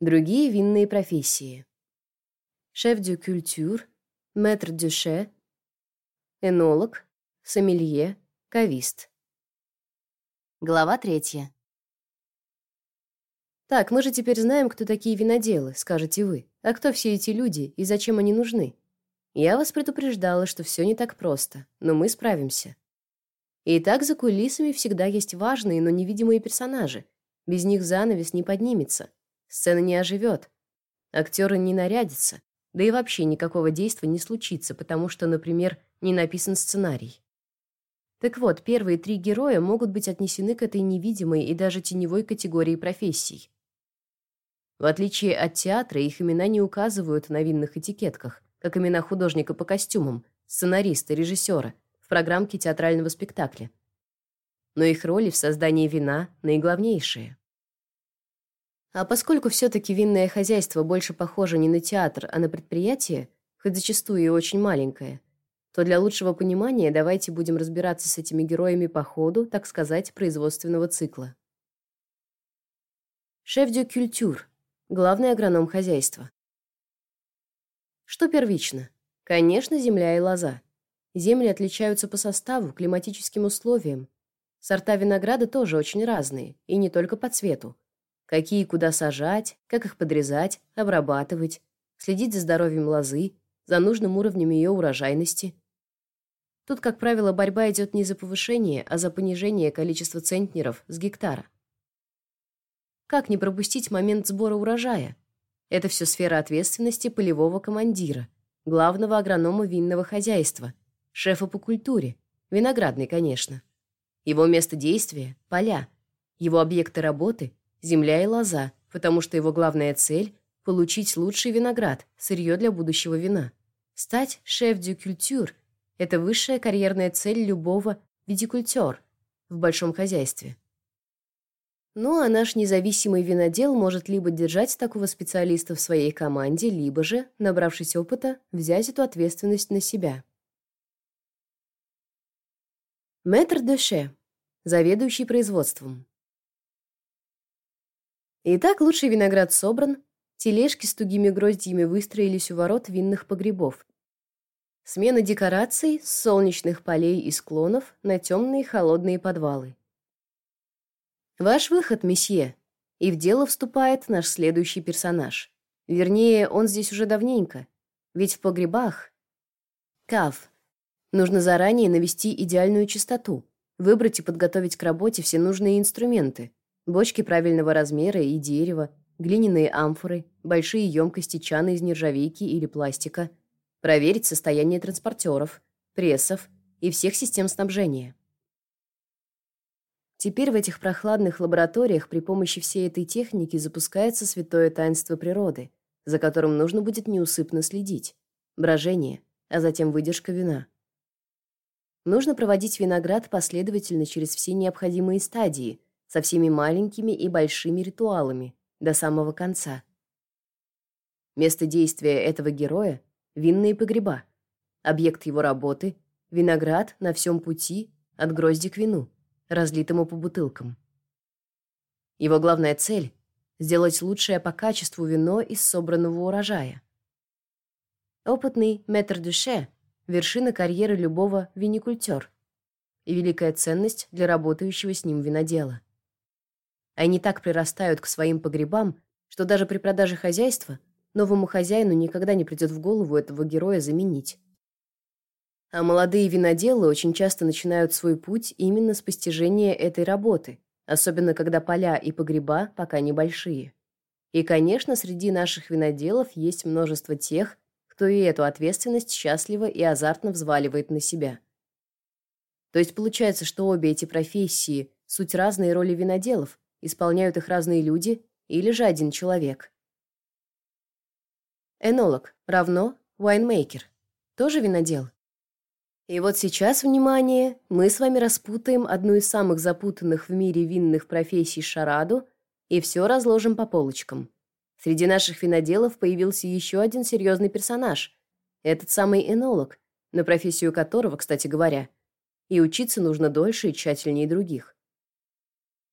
Другие винные профессии. Шеф дю культур, мэтр дюше, энолог, сомелье, кавист. Глава третья. Так, мы же теперь знаем, кто такие виноделы, скажете вы. А кто все эти люди и зачем они нужны? Я вас предупреждала, что все не так просто, но мы справимся. И так за кулисами всегда есть важные, но невидимые персонажи. Без них занавес не поднимется, сцена не оживет, актеры не нарядятся, да и вообще никакого действия не случится, потому что, например, не написан сценарий. Так вот, первые три героя могут быть отнесены к этой невидимой и даже теневой категории профессий. В отличие от театра, их имена не указывают на винных этикетках, как имена художника по костюмам, сценариста, режиссера в программке театрального спектакля. Но их роли в создании вина наиглавнейшие. А поскольку все-таки винное хозяйство больше похоже не на театр, а на предприятие, хоть зачастую и очень маленькое, то для лучшего понимания давайте будем разбираться с этими героями по ходу, так сказать, производственного цикла. Шеф дю культур, главный агроном хозяйства. Что первично? Конечно, земля и лоза. Земли отличаются по составу, климатическим условиям. Сорта винограда тоже очень разные, и не только по цвету. Какие куда сажать, как их подрезать, обрабатывать, следить за здоровьем лозы, за нужным уровнем ее урожайности. Тут, как правило, борьба идет не за повышение, а за понижение количества центнеров с гектара. Как не пропустить момент сбора урожая? Это все сфера ответственности полевого командира, главного агронома винного хозяйства, шефа по культуре, виноградный, конечно. Его место действия — поля, его объекты работы — земля и лоза, потому что его главная цель — получить лучший виноград, сырье для будущего вина. Стать шеф-дю-культюр — это высшая карьерная цель любого видикультер в большом хозяйстве. Ну, а наш независимый винодел может либо держать такого специалиста в своей команде, либо же, набравшись опыта, взять эту ответственность на себя. Мэтр Деше, заведующий производством. Итак, лучший виноград собран, тележки с тугими гроздьями выстроились у ворот винных погребов. Смена декораций с солнечных полей и склонов на темные холодные подвалы. Ваш выход, месье. И в дело вступает наш следующий персонаж. Вернее, он здесь уже давненько. Ведь в погребах... Кав. Нужно заранее навести идеальную чистоту, выбрать и подготовить к работе все нужные инструменты. Бочки правильного размера и дерева, глиняные амфоры, большие емкости чаны из нержавейки или пластика. Проверить состояние транспортеров, прессов и всех систем снабжения. Теперь в этих прохладных лабораториях при помощи всей этой техники запускается святое таинство природы, за которым нужно будет неусыпно следить. Брожение, а затем выдержка вина. Нужно проводить виноград последовательно через все необходимые стадии, со всеми маленькими и большими ритуалами, до самого конца. Место действия этого героя — винные погреба. Объект его работы — виноград на всем пути от грозди к вину разлитому по бутылкам. Его главная цель — сделать лучшее по качеству вино из собранного урожая. Опытный метр-дюше — вершина карьеры любого виникультер и великая ценность для работающего с ним винодела. Они так прирастают к своим погребам, что даже при продаже хозяйства новому хозяину никогда не придет в голову этого героя заменить. А молодые виноделы очень часто начинают свой путь именно с постижения этой работы, особенно когда поля и погреба пока небольшие. И, конечно, среди наших виноделов есть множество тех, кто и эту ответственность счастливо и азартно взваливает на себя. То есть получается, что обе эти профессии — суть разные роли виноделов, исполняют их разные люди или же один человек. Энолог равно вайнмейкер. Тоже винодел? И вот сейчас, внимание, мы с вами распутаем одну из самых запутанных в мире винных профессий шараду и все разложим по полочкам. Среди наших виноделов появился еще один серьезный персонаж. Этот самый энолог, на профессию которого, кстати говоря, и учиться нужно дольше и тщательнее других.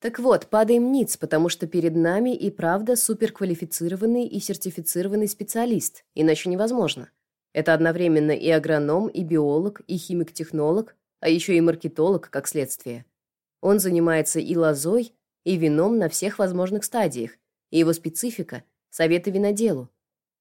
Так вот, падаем ниц, потому что перед нами и правда суперквалифицированный и сертифицированный специалист, иначе невозможно. Это одновременно и агроном, и биолог, и химик-технолог, а еще и маркетолог, как следствие. Он занимается и лозой, и вином на всех возможных стадиях, и его специфика – советы виноделу.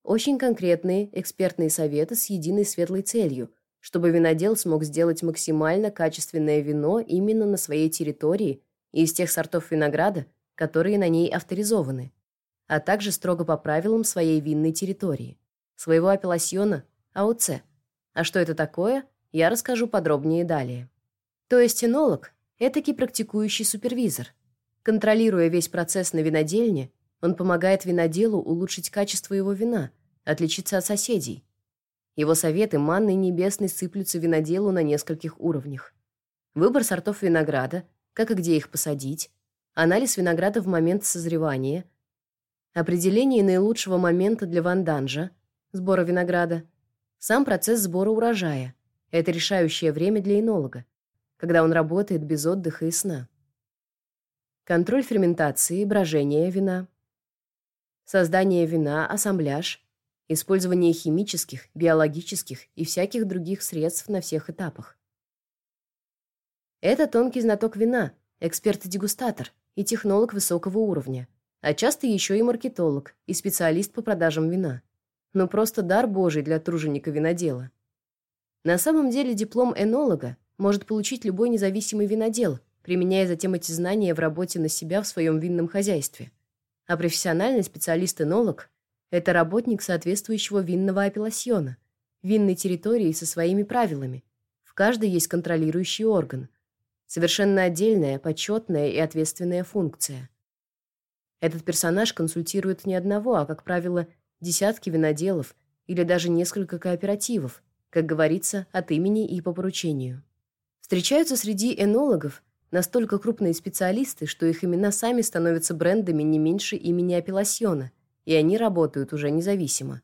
Очень конкретные экспертные советы с единой светлой целью, чтобы винодел смог сделать максимально качественное вино именно на своей территории и из тех сортов винограда, которые на ней авторизованы, а также строго по правилам своей винной территории, своего апелласьона АОЦ. А что это такое, я расскажу подробнее далее. То есть энолог – этакий практикующий супервизор. Контролируя весь процесс на винодельне, он помогает виноделу улучшить качество его вина, отличиться от соседей. Его советы манной небесной сыплются виноделу на нескольких уровнях. Выбор сортов винограда, как и где их посадить, анализ винограда в момент созревания, определение наилучшего момента для ванданжа, сбора винограда, сам процесс сбора урожая – это решающее время для энолога, когда он работает без отдыха и сна. Контроль ферментации, брожения вина, создание вина, ассамбляж, использование химических, биологических и всяких других средств на всех этапах. Это тонкий знаток вина, эксперт-дегустатор и технолог высокого уровня, а часто еще и маркетолог и специалист по продажам вина. Ну просто дар Божий для труженика-винодела. На самом деле диплом энолога может получить любой независимый винодел, применяя затем эти знания в работе на себя в своем винном хозяйстве. А профессиональный специалист-энолог – это работник соответствующего винного апелласьона, винной территории со своими правилами. В каждой есть контролирующий орган. Совершенно отдельная, почетная и ответственная функция. Этот персонаж консультирует не одного, а, как правило, десятки виноделов или даже несколько кооперативов, как говорится, от имени и по поручению. Встречаются среди энологов настолько крупные специалисты, что их имена сами становятся брендами не меньше имени Апелласьона, и они работают уже независимо.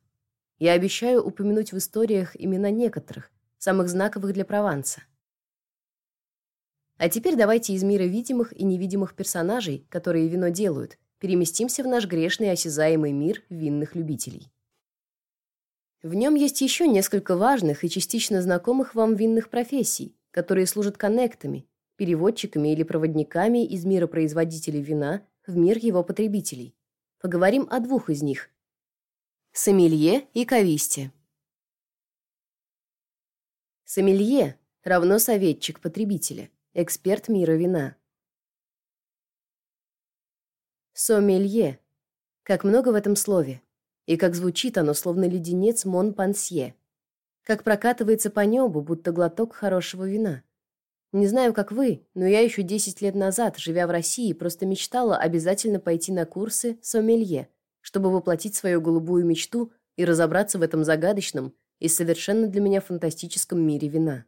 Я обещаю упомянуть в историях имена некоторых, самых знаковых для Прованса. А теперь давайте из мира видимых и невидимых персонажей, которые вино делают, переместимся в наш грешный осязаемый мир винных любителей. В нем есть еще несколько важных и частично знакомых вам винных профессий, которые служат коннектами, переводчиками или проводниками из мира производителей вина в мир его потребителей. Поговорим о двух из них. Сомелье и кависте. Сомелье равно советчик потребителя, эксперт мира вина. Сомелье. Как много в этом слове. И как звучит оно, словно леденец Монпансье. Как прокатывается по небу, будто глоток хорошего вина. Не знаю, как вы, но я еще 10 лет назад, живя в России, просто мечтала обязательно пойти на курсы сомелье, чтобы воплотить свою голубую мечту и разобраться в этом загадочном и совершенно для меня фантастическом мире вина.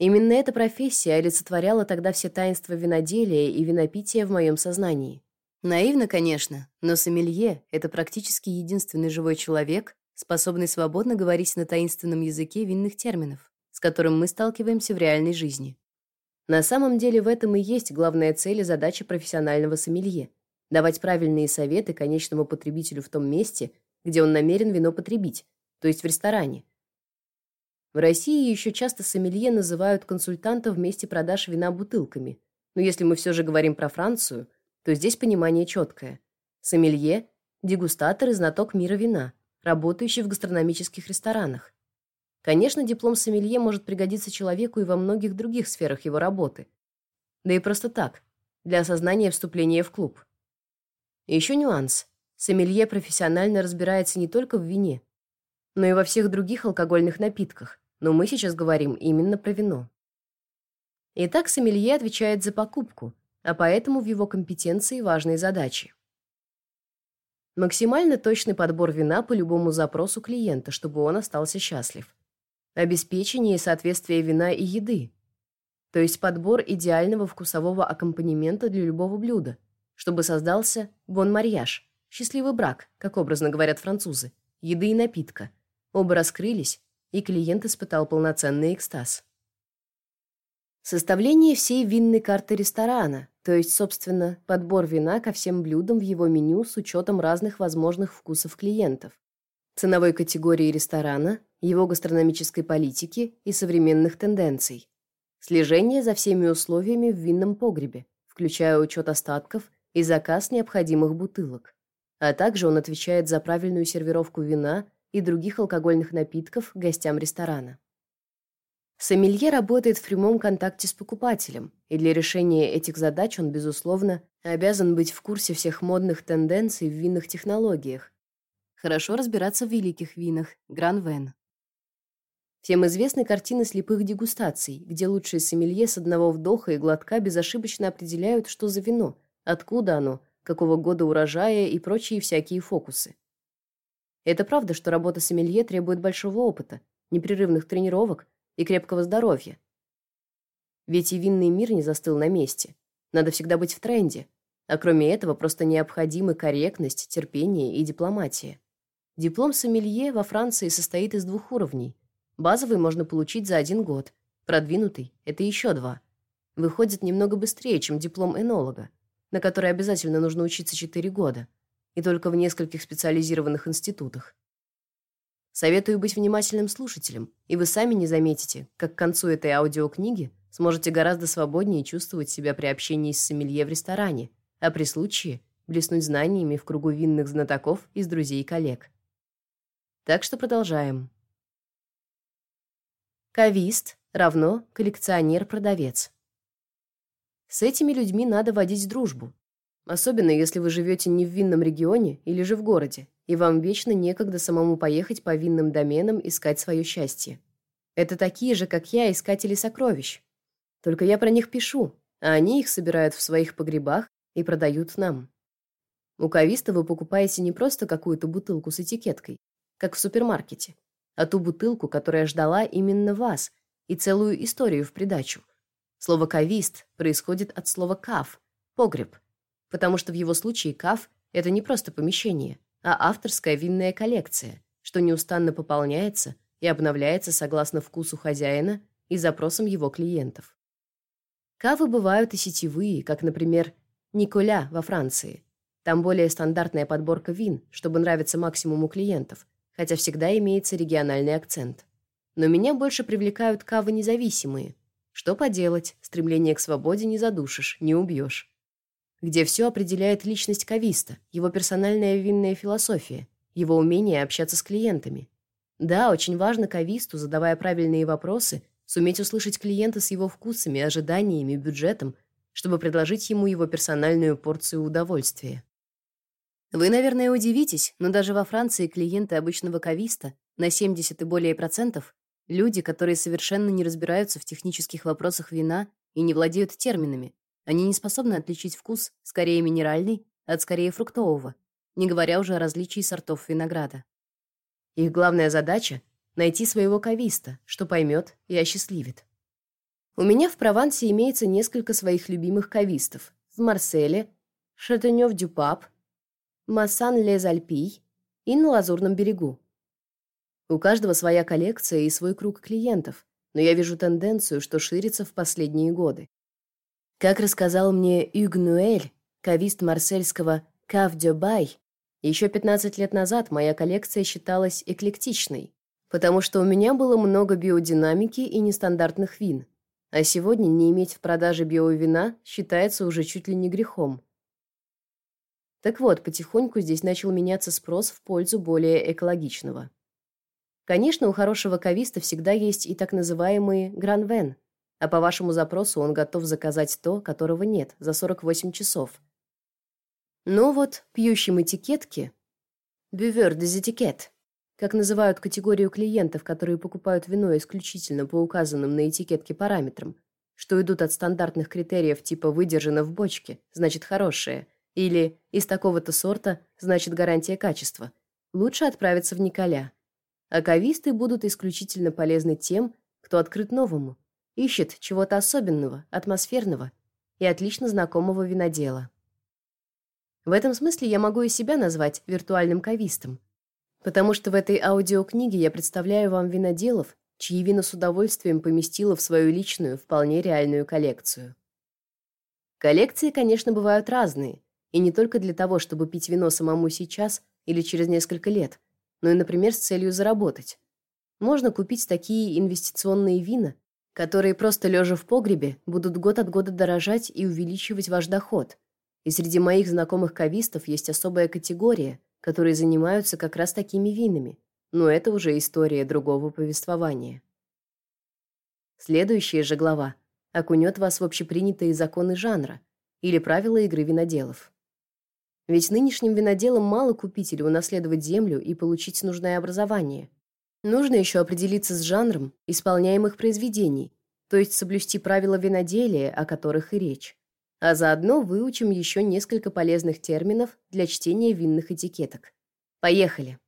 Именно эта профессия олицетворяла тогда все таинства виноделия и винопития в моем сознании. Наивно, конечно, но сомелье — это практически единственный живой человек, способный свободно говорить на таинственном языке винных терминов, с которым мы сталкиваемся в реальной жизни. На самом деле в этом и есть главная цель и задача профессионального сомелье — давать правильные советы конечному потребителю в том месте, где он намерен вино потребить, то есть в ресторане. В России еще часто сомелье называют консультантов в месте продаж вина бутылками. Но если мы все же говорим про Францию — то здесь понимание четкое. Сомелье – дегустатор и знаток мира вина, работающий в гастрономических ресторанах. Конечно, диплом сомелье может пригодиться человеку и во многих других сферах его работы. Да и просто так, для осознания вступления в клуб. И еще нюанс. Сомелье профессионально разбирается не только в вине, но и во всех других алкогольных напитках, но мы сейчас говорим именно про вино. Итак, сомелье отвечает за покупку, а поэтому в его компетенции важные задачи. Максимально точный подбор вина по любому запросу клиента, чтобы он остался счастлив. Обеспечение и соответствие вина и еды. То есть подбор идеального вкусового аккомпанемента для любого блюда, чтобы создался бон-марьяж, счастливый брак, как образно говорят французы, еды и напитка. Оба раскрылись, и клиент испытал полноценный экстаз. Составление всей винной карты ресторана, то есть, собственно, подбор вина ко всем блюдам в его меню с учетом разных возможных вкусов клиентов, ценовой категории ресторана, его гастрономической политики и современных тенденций, слежение за всеми условиями в винном погребе, включая учет остатков и заказ необходимых бутылок. А также он отвечает за правильную сервировку вина и других алкогольных напитков гостям ресторана. Сомелье работает в прямом контакте с покупателем, и для решения этих задач он, безусловно, обязан быть в курсе всех модных тенденций в винных технологиях. Хорошо разбираться в великих винах, Гран-Вен. Всем известны картины слепых дегустаций, где лучшие сомелье с одного вдоха и глотка безошибочно определяют, что за вино, откуда оно, какого года урожая и прочие всякие фокусы. Это правда, что работа сомелье требует большого опыта, непрерывных тренировок, и крепкого здоровья. Ведь и винный мир не застыл на месте. Надо всегда быть в тренде. А кроме этого, просто необходимы корректность, терпение и дипломатия. Диплом сомелье во Франции состоит из двух уровней. Базовый можно получить за один год, продвинутый — это еще два. Выходит немного быстрее, чем диплом энолога, на который обязательно нужно учиться 4 года, и только в нескольких специализированных институтах. Советую быть внимательным слушателем, и вы сами не заметите, как к концу этой аудиокниги сможете гораздо свободнее чувствовать себя при общении с сомелье в ресторане, а при случае блеснуть знаниями в кругу винных знатоков из друзей и коллег. Так что продолжаем. Кавист равно коллекционер-продавец. С этими людьми надо водить дружбу, особенно если вы живете не в винном регионе или же в городе, и вам вечно некогда самому поехать по винным доменам искать свое счастье. Это такие же, как я, искатели сокровищ. Только я про них пишу, а они их собирают в своих погребах и продают нам. У кависта вы покупаете не просто какую-то бутылку с этикеткой, как в супермаркете, а ту бутылку, которая ждала именно вас, и целую историю в придачу. Слово «кавист» происходит от слова «кав» — погреб, потому что в его случае кав — это не просто помещение, а авторская винная коллекция, что неустанно пополняется и обновляется согласно вкусу хозяина и запросам его клиентов. Кавы бывают и сетевые, как, например, Николя во Франции. Там более стандартная подборка вин, чтобы нравиться максимуму клиентов, хотя всегда имеется региональный акцент. Но меня больше привлекают кавы независимые. Что поделать, стремление к свободе не задушишь, не убьешь где все определяет личность кависта, его персональная винная философия, его умение общаться с клиентами. Да, очень важно кависту, задавая правильные вопросы, суметь услышать клиента с его вкусами, ожиданиями, бюджетом, чтобы предложить ему его персональную порцию удовольствия. Вы, наверное, удивитесь, но даже во Франции клиенты обычного кависта на 70 и более процентов люди, которые совершенно не разбираются в технических вопросах вина и не владеют терминами, они не способны отличить вкус скорее минеральный от скорее фруктового, не говоря уже о различии сортов винограда. Их главная задача — найти своего кависта, что поймет и осчастливит. У меня в Провансе имеется несколько своих любимых кавистов. В Марселе, Шатенёв-дю-Пап, Массан-лез-Альпий и на Лазурном берегу. У каждого своя коллекция и свой круг клиентов, но я вижу тенденцию, что ширится в последние годы. Как рассказал мне Югнуэль, кавист марсельского Кав де Бай, еще 15 лет назад моя коллекция считалась эклектичной, потому что у меня было много биодинамики и нестандартных вин, а сегодня не иметь в продаже биовина считается уже чуть ли не грехом. Так вот, потихоньку здесь начал меняться спрос в пользу более экологичного. Конечно, у хорошего кависта всегда есть и так называемые гранвен – а по вашему запросу он готов заказать то, которого нет, за 48 часов. Но вот пьющим этикетки, бювер des этикет, как называют категорию клиентов, которые покупают вино исключительно по указанным на этикетке параметрам, что идут от стандартных критериев типа «выдержано в бочке», значит «хорошее», или «из такого-то сорта», значит «гарантия качества», лучше отправиться в Николя. А кависты будут исключительно полезны тем, кто открыт новому, ищет чего-то особенного, атмосферного и отлично знакомого винодела. В этом смысле я могу и себя назвать виртуальным кавистом, потому что в этой аудиокниге я представляю вам виноделов, чьи вина с удовольствием поместила в свою личную, вполне реальную коллекцию. Коллекции, конечно, бывают разные, и не только для того, чтобы пить вино самому сейчас или через несколько лет, но и, например, с целью заработать. Можно купить такие инвестиционные вина, которые просто лежа в погребе будут год от года дорожать и увеличивать ваш доход. И среди моих знакомых кавистов есть особая категория, которые занимаются как раз такими винами. Но это уже история другого повествования. Следующая же глава окунет вас в общепринятые законы жанра или правила игры виноделов. Ведь нынешним виноделам мало купить или унаследовать землю и получить нужное образование. Нужно еще определиться с жанром исполняемых произведений, то есть соблюсти правила виноделия, о которых и речь. А заодно выучим еще несколько полезных терминов для чтения винных этикеток. Поехали!